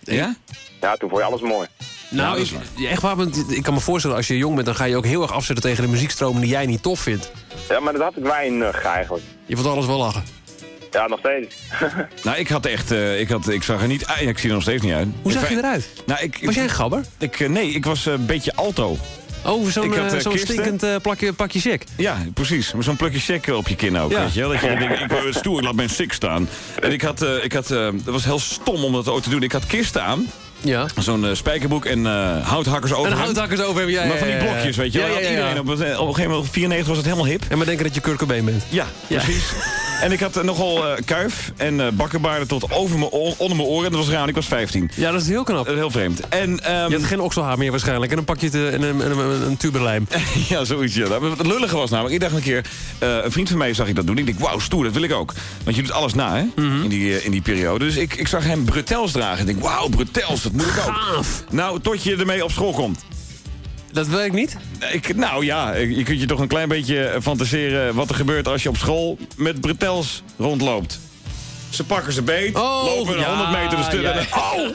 Ja? Ja, toen vond je alles mooi. Nou, ik, echt waar, want ik kan me voorstellen, als je jong bent... dan ga je ook heel erg afzetten tegen de muziekstromen die jij niet tof vindt. Ja, maar dat had ik weinig eigenlijk. Je vond alles wel lachen. Ja, nog steeds. *laughs* Nou, ik had echt, eh, ik, had, ik zag er niet uit. Ik zie er nog steeds niet uit. Hoe Ik- zag je eruit? Nou, ik, Was jij een gabber? Ik, eh, nee, ik was eh, een beetje alto. Oh, zo'n kisten. stinkend plakje, pakje check. Ja, precies. Met zo'n plukje check op je kin ook, Ja. weet je wel? Dat je *laughs* denkt, ik word stoer, ik laat mijn sik staan. En ik had, eh, ik had eh, dat was heel stom om dat ooit te doen. Ik had kisten aan, Ja. zo'n spijkerboek en eh, houthakkers over. En houthakkers over hebben jij. Maar van die blokjes, weet je wel? Ja, ja, ja, ja. Iedereen op, een gegeven moment, op 94 was het helemaal hip. En maar denken dat je Kurt Cobain bent. Ja, Ja. precies. *laughs* En ik had eh, nogal eh, kuif en eh bakkenbaarden tot over mijn oor, onder mijn oren. Dat was raar, ik was 15. Ja, dat is heel knap. Dat is heel vreemd. En, ehm, Je had geen okselhaar meer waarschijnlijk. En dan pak je het en een, een, een, tuberlijm. *laughs* ja, zoiets. Ja. Maar Het lullige was namelijk, ik dacht een keer... een vriend van mij zag ik dat doen. Ik dacht, wauw, stoer, dat wil ik ook. Want je doet alles na, hè? Mhm. in, die, in die periode. Dus ik, ik zag hem bretels dragen. Ik denk, wauw, bretels, dat moet ik ook. Nou, tot je ermee op school komt. Dat werkt niet? Ik, nou ja, je kunt je toch een klein beetje fantaseren wat er gebeurt als je op school met bretels rondloopt. Ze pakken ze beet, lopen een ja, 100 meter de stuk. ja. en dan- Au!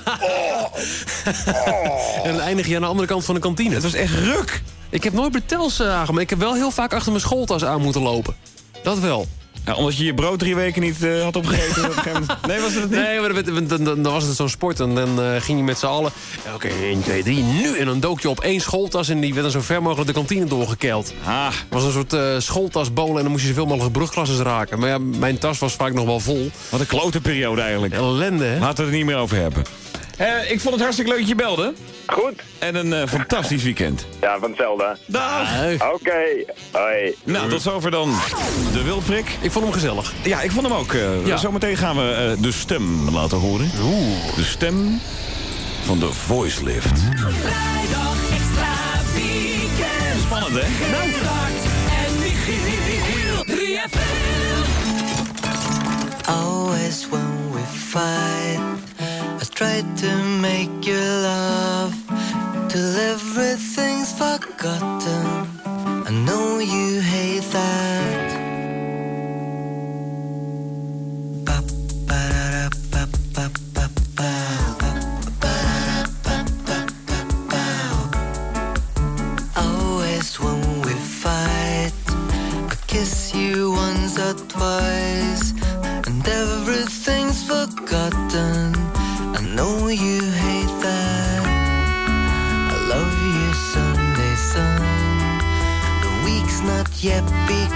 En dan eindig je aan de andere kant van de kantine. Het was echt ruk. Ik heb nooit Bertels uh, maar ik heb wel heel vaak achter mijn schooltas aan moeten lopen. Dat wel. Ja, omdat je je brood drie weken niet eh, had opgegeten. op een gegeven moment. Nee, was het niet? Nee, maar dan, dan, dan- dan was het zo'n sport en dan eh, ging je met z'n allen... Oké, 1, 2, 3, nu! En dan dook je op één schooltas en die werd dan zo ver mogelijk de kantine doorgekeld. Ah. Het was een soort eh schooltasbolen en dan moest je zoveel mogelijk brugklasses raken. Maar ja, mijn tas was vaak nog wel vol. Wat een klote periode eigenlijk. Ellende, hè? Laten we het er niet meer over hebben. Eh, ik vond het hartstikke leuk dat je belde. Goed. En een eh, fantastisch weekend. Ja, van hetzelfde. Dag. Oké, hoi. Nou, tot zover dan de Wildprik. Ik vond hem gezellig. Ja, ik vond hem ook. eh, Ja. Zometeen gaan we de stem laten horen. De stem van de voice lift. Vrijdag extra weekend. Spannend, hè? Nou. en Michiel. 3FM. Always when we fight, Try to make you laugh. Till everything's forgotten. je piek.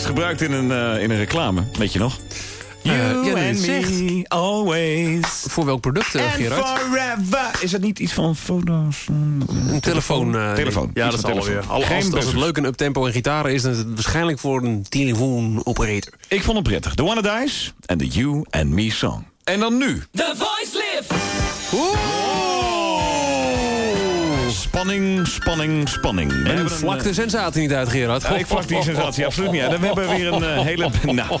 Is gebruikt in een, eh, in een reclame. Weet je nog? You ja, nee, and me, always. Voor welk product, eh, And Gerard? forever. Is dat niet iets van foto's? Een telefoon. eh, Telefoon. Ja, Iets dat telefoon. alweer. Al- Geen Als, als het leuk en uptempo en gitaren is, dan is het waarschijnlijk voor een telefoonoperator. Ik vond het prettig. The Wanna Dice en de You and Me song. En dan nu. The Voice Lift. Spanning, spanning, spanning. We En hebben een, vlak eh, de sensatie niet uit, Gerard. Ja, ik vlak die sensatie absoluut niet uit. En we hebben weer een eh, hele... *laughs* Nou,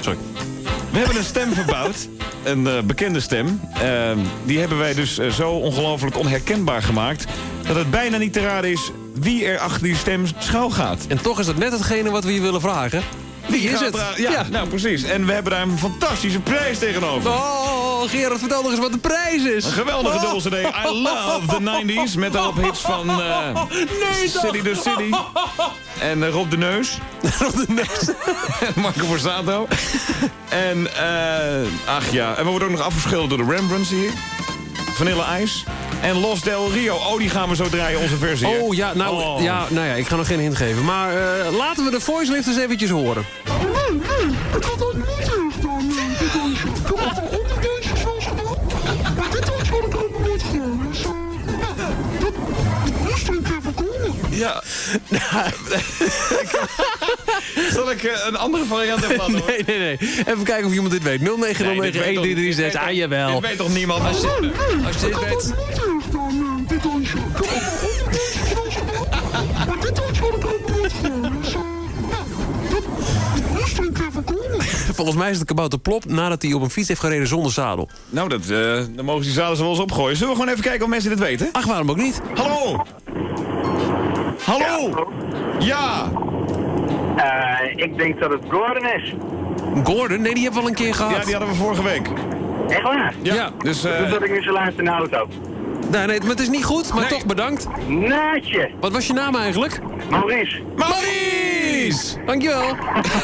sorry. we hebben een stem verbouwd. Een eh, bekende stem. Eh, die hebben wij dus eh, zo ongelooflijk onherkenbaar gemaakt... dat het bijna niet te raden is wie er achter die stem schuil gaat. En toch is dat net hetgene wat we je willen vragen. Wie is het? er- Ja, nou precies. En we hebben daar een fantastische prijs tegenover. Oh, Gerard, vertel nog eens wat de prijs is. Een geweldige Oh. dubbel CD. I love the 90s. Met daarop hits van eh, Nee? City to City. En eh, Rob de Neus. *laughs* Rob de Neus. *laughs* en Marco Borsato. en, eh, ach ja. En we worden ook nog afgeschilderd door de Rembrandts hier. Vanille IJs. En Los Del Rio. Oh, die gaan we zo draaien, onze versie. Oh ja, nou, Oh. ja, nou ja, ik ga nog geen hint geven. Maar eh, laten we de voice lift eens eventjes horen. Ja. *laughs* Zal ik eh, een andere variant even laten horen? Nee, nee, nee. Even kijken of iemand dit weet. 09091336. Ah, jawel. Dit weet toch niemand? Als je, als je dit weet... *laughs* Volgens mij is het kabouter Plop nadat hij op een fiets heeft gereden zonder zadel. Nou, dat, eh, dan mogen die zadels wel eens opgooien. Zullen we gewoon even kijken of mensen dit weten? Ach, waarom ook niet? Hallo! Hallo! Ja! Eh, ik denk dat het Gordon is. Gordon? Nee, die hebben we al een keer gehad. Ja, die hadden we vorige week. Echt waar? Ja, dus... eh, Dus dat ik nu zo luister in de auto. Nee, nee, maar het is niet goed, maar toch bedankt. Naatje. Wat was je naam eigenlijk? Maurice. Maurice! Dankjewel.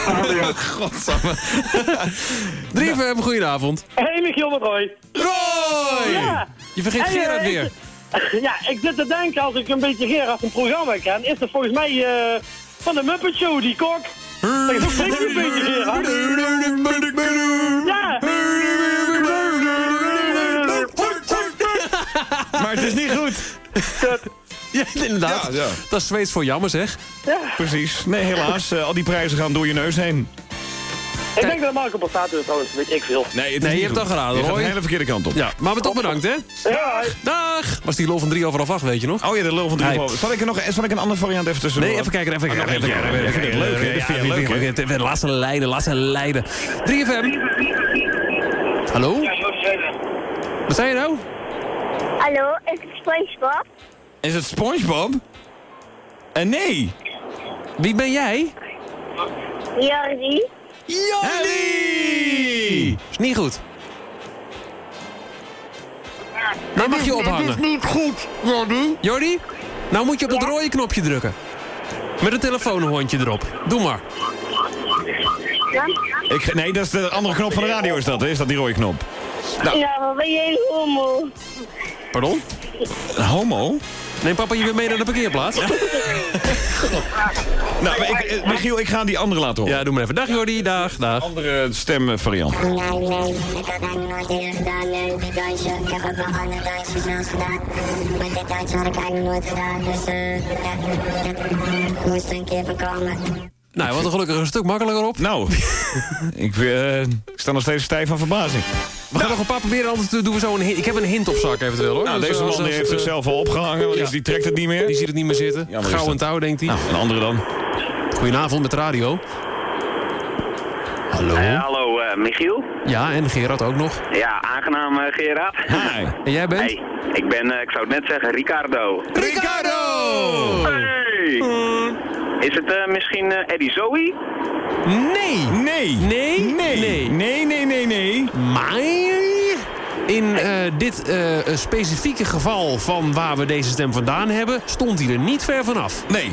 *laughs* Godsamme. *laughs* 3FM, goedenavond. Hey, Michiel met Roy. Roy! Ja. Je vergeet Hey, Gerard eh, weer. *laughs* Ja, ik zit te denken, als ik een beetje Gerard een programma ken, is het volgens mij eh, van de Muppet Show, die kok. Dat is ook een beetje Gerard. Ja. *laughs* Maar het is niet goed. *laughs* Ja, inderdaad. Ja, ja. Dat is Zweeds voor jammer, zeg. Ja. Precies. Nee, helaas. eh, al die prijzen gaan door je neus heen. Ik denk dat Marco Borsato is trouwens, weet ik veel. Nee, het Nee, je hebt al geraden, Je gaat hoor. de hele verkeerde kant op. Ja, maar we toch bedankt, hè? Ja, Dag! Was die lol van 3 over half 8, weet je nog? Oh ja, de lul van drie Hey. geval. Zal ik er nog zal ik een andere variant even tussen Nee, even kijken, even kijken. Oh, kijken. leuk, hè? Laat ze leiden, laat ze leiden. 3FM. Hallo? Wat zei je nou? Hallo, is het SpongeBob? Is het Spongebob? En nee. Wie ben jij? Jordi? Jordi! Is niet goed. Nou mag je ophangen. niet goed, Jordi. Jordi, nou moet je op dat rode knopje drukken. Met een telefoonhondje erop. Doe maar. Ik, nee, dat is de andere knop van de radio is dat? Is dat die rode knop? Nou. Ja, maar ben jij een homo? Pardon? Homo? Neem papa je weer mee naar de parkeerplaats? Nou, maar ik, eh, Michiel, ik ga die andere laten horen. Ja, doe maar even. Dag Jordi, dag, dag. Andere stemvariant. Nee, nee, ik had eigenlijk nooit eerder gedaan, nee, dit dansje. Ik heb ook nog andere dansjes naast gedaan. Maar dit dansje had ik eigenlijk nooit gedaan, dus eh... ik moest er een keer van komen. Nou, wat er gelukkig een stuk makkelijker op. Nou, *laughs* ik, eh, ik sta nog steeds stijf van verbazing. We gaan nog een paar proberen, anders doen we zo een hint. Ik heb een hint op zak eventueel hoor. Nou, Dus, deze eh, man heeft als- zichzelf al opgehangen, want Ja. die trekt het niet meer. Die ziet het niet meer zitten. Gauw en touw, denkt hij. Nou, een andere dan. Goedenavond met de radio. Hallo. hallo, eh, Michiel. Ja, en Gerard ook nog. Ja, aangenaam eh, Gerard. Hi. En jij bent? Hey, ik ben, eh, ik zou het net zeggen, Ricardo. Ricardo! Hey! Is het eh, misschien eh, Eddie Zoe? Nee. Nee. Nee? Nee. Nee. Nee, nee, nee, nee. Maar in eh, dit eh, specifieke geval van waar we deze stem vandaan hebben, stond hij er niet ver vanaf. Nee.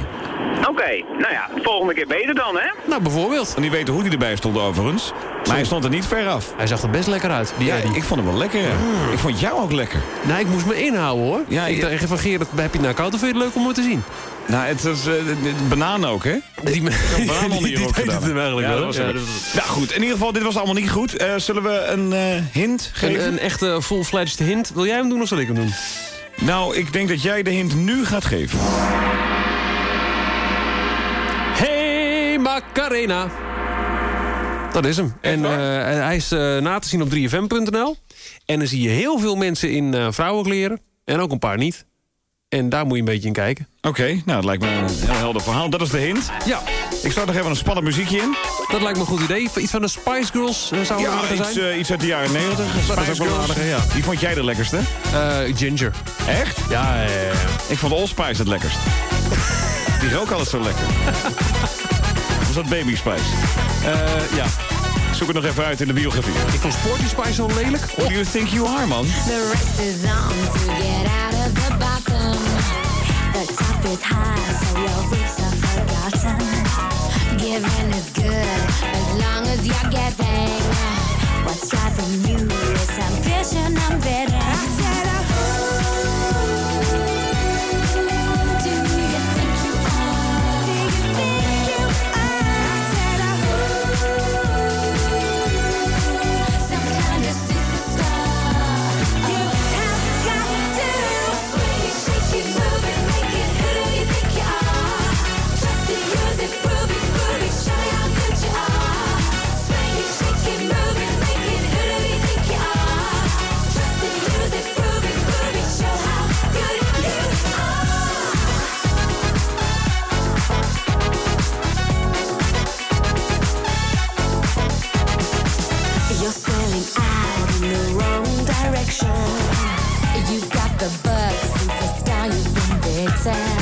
Oké, nou ja, volgende keer beter dan, hè? Nou, bijvoorbeeld. En die weten hoe hij erbij stond overigens. Maar hij stond er niet ver af. Hij zag er best lekker uit, die Ja, Eddie. ik vond hem wel lekker. ja. Ik vond jou ook lekker. Nou, ik moest me inhouden hoor. Ja, ik dacht van Gerard, heb je het nou koud of vind je het leuk om het te zien? Nou, het is uh, banaan ook, hè? Die, banaan *laughs* onder die, je gedaan. het hem eigenlijk Ja, wel. was Ja, Nou goed, in ieder geval, dit was allemaal niet goed. Eh, zullen we een eh, hint geven? Een, een echte full-fledged hint. Wil jij hem doen of zal ik hem doen? Nou, ik denk dat jij de hint nu gaat geven. Hey Macarena. Dat is hem. En eh, hij is eh, na te zien op 3fm.nl. En dan zie je heel veel mensen in eh, vrouwenkleren. En ook een paar niet. En daar moet je een beetje in kijken. Oké, nou, dat lijkt me een heel helder verhaal. Dat is de hint. Ja, Ik start nog even een spannend muziekje in. dat lijkt me een goed idee. Iets van de Spice Girls eh, zou Ja, er iets, zijn. eh, iets uit de jaren 90. Dat is Spice ook wel Girls. aardig, ja. Die vond jij de lekkerste? Eh, ginger. Echt? Ja, ja, ja. Ik vond Allspice het lekkerst. *laughs* Die rook altijd zo lekker. *laughs* Was dat Baby Spice? Eh, ja. Ik zoek het nog even uit in de biografie. Ik vond Sporty Spice zo lelijk. Who do you think you are, man? The race is on to get out. The top is high, so your roots are forgotten. Giving is good as long as you're getting. What's driving you is ambition and sad.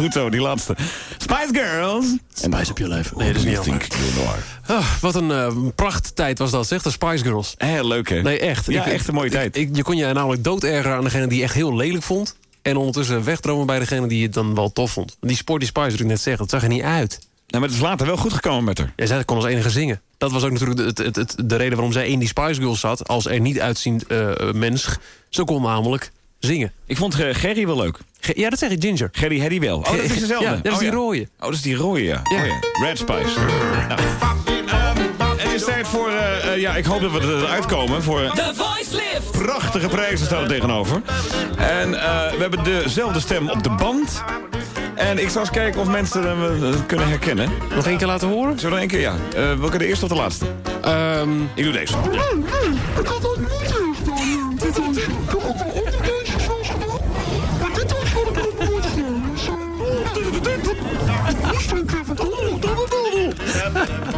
Goed zo, die laatste. Spice Girls. Spice op je lijf. Nee, dat is niet. Ah, wat een eh, prachttijd was dat, zeg, de Spice Girls. Heel leuk, hè? Nee, echt. Ja, echt een mooie ik- tijd. ik- je kon je namelijk doodergeren aan degene die je echt heel lelijk vond. En ondertussen wegdromen bij degene die je dan wel tof vond. Die Sporty Spice, wat ik net zeg, dat zag er niet uit. Nou, maar het is later wel goed gekomen met haar. Ja, zij kon als enige zingen. Dat was ook natuurlijk de, het, het, het- de reden waarom zij in die Spice Girls zat... als er niet uitziend eh, mens. Ze kon namelijk zingen. Ik vond Gerry wel leuk. Ge- ja, dat zeg ik, Ginger. Gerry Heddy wel. Oh, dat is *laughs* dezelfde. Ja, dat is oh, die ja. rode. Oh, dat is die rode, ja. Ja. Oh, ja. Red Spice. Nou. Het is tijd voor... eh, eh, ja, ik hoop dat we eruit komen voor... The Voice Lift. prachtige prijzen staan er tegenover. En eh, we hebben dezelfde stem op de band. En ik zal eens kijken of mensen hem kunnen herkennen. Nog één keer laten horen? Zullen we nog één keer? Ja. Eh, welke de eerste of de laatste? Ehm, Ik doe deze. Ik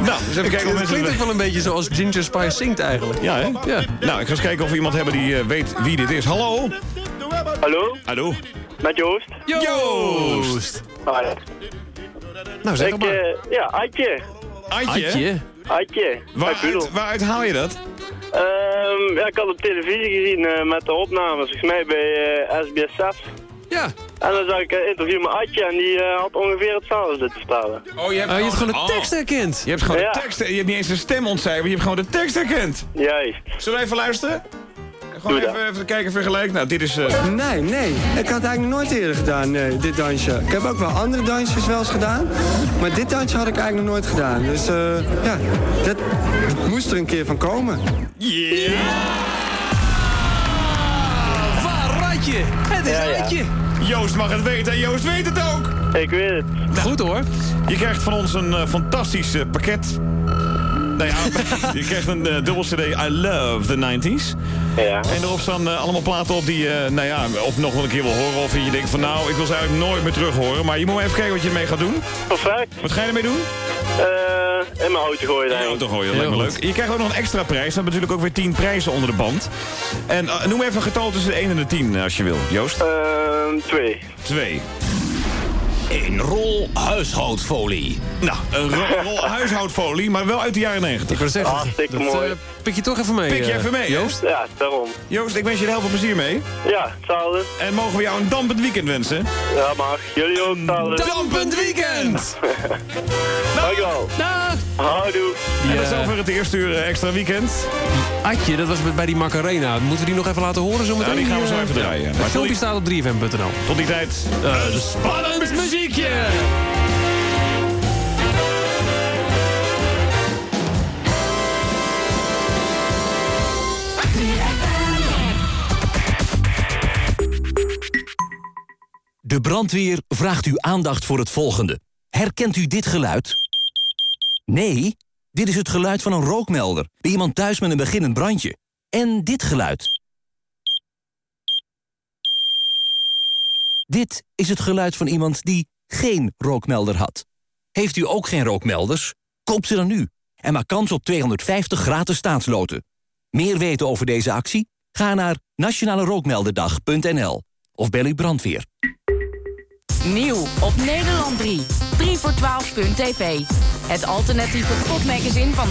Nou, eens even kijken of het klinkt ook wel een beetje zoals Ginger Spice zingt eigenlijk. Ja, hè? Ja. Nou, ik ga eens kijken of we iemand hebben die eh, weet wie dit is. Hallo? Hallo, Hallo? met Joost. Joost! Nou, zeg Ik, maar. eh, ja, Adje. Adje? Adje. Adje. Waaruit, waaruit haal je dat? Ehm, ja, ik had op televisie gezien eh, met de opnames, volgens mij bij eh SBS 6. Ja. En dan zag ik een interview met Adje en die eh, had ongeveer hetzelfde te vertellen. Oh, je hebt, Oh, je hebt gewoon de tekst herkend. Je hebt gewoon Ja. de tekst... Je hebt niet eens de stem ontcijferd, je hebt gewoon de tekst herkend. Juist. Zullen we even luisteren? Gewoon even, even kijken, vergelijk. Nou, dit is... eh, Nee, nee. Ik had het eigenlijk nooit eerder gedaan, nee, dit dansje. Ik heb ook wel andere dansjes wel eens gedaan. Maar dit dansje had ik eigenlijk nog nooit gedaan. Dus eh, ja, dat moest er een keer van komen. Yeah! Het is Ja, ja. Adje. Joost mag het weten en Joost weet het ook. Ik weet het. Goed hoor. Je krijgt van ons een eh, fantastisch eh, pakket. Nou ja, *laughs* je krijgt een eh, dubbel cd I Love the 90s. Ja. En erop staan allemaal platen op die je, nou ja, of nog wel een keer wil horen. Of je denkt van nou, ik wil ze eigenlijk nooit meer terug horen. Maar je moet maar even kijken wat je ermee gaat doen. Perfect. Wat ga je ermee doen? Eh, in mijn auto gooien Ja, auto gooien, lijkt me leuk. Je krijgt ook nog een extra prijs. Hebben natuurlijk ook weer 10 prijzen onder de band. En eh, noem even een getal tussen de 1 en de 10 eh, als je wil. Joost? Ehm, twee. 2. Een rol huishoudfolie. Nou, een ro- rol *laughs* huishoudfolie, maar wel uit de jaren 90. Ik wil zeggen, Hartstikke dat, mooi. eh, pik je toch even mee. Pik je eh, even mee, Joost? Ja, daarom. Joost, ik wens je er heel veel plezier mee. Ja, hetzelfde. En mogen we jou een dampend weekend wensen? Ja, mag. Jullie ook, hetzelfde. Dampend weekend! *laughs* Dankjewel. Dag! Houdoe. En dat is over het eerste uur eh, extra weekend. Atje, dat was bij die Macarena. Moeten we die nog even laten horen zo meteen? Ja, die gaan we zo even draaien. Het Maar filmpje tot staat op 3fm.nl. Tot die tijd. Een spannend De brandweer vraagt uw aandacht voor het volgende. Herkent u dit geluid? Nee, dit is het geluid van een rookmelder... bij iemand thuis met een beginnend brandje. En dit geluid. Dit is het geluid van iemand die geen rookmelder had. Heeft u ook geen rookmelders? Koop ze dan nu en maak kans op 250 gratis staatsloten. Meer weten over deze actie? Ga naar nationalerookmelderdag.nl of bel uw brandweer. Nieuw op Nederland 3. 3 voor 12.tv. Het alternatieve popmagazine van de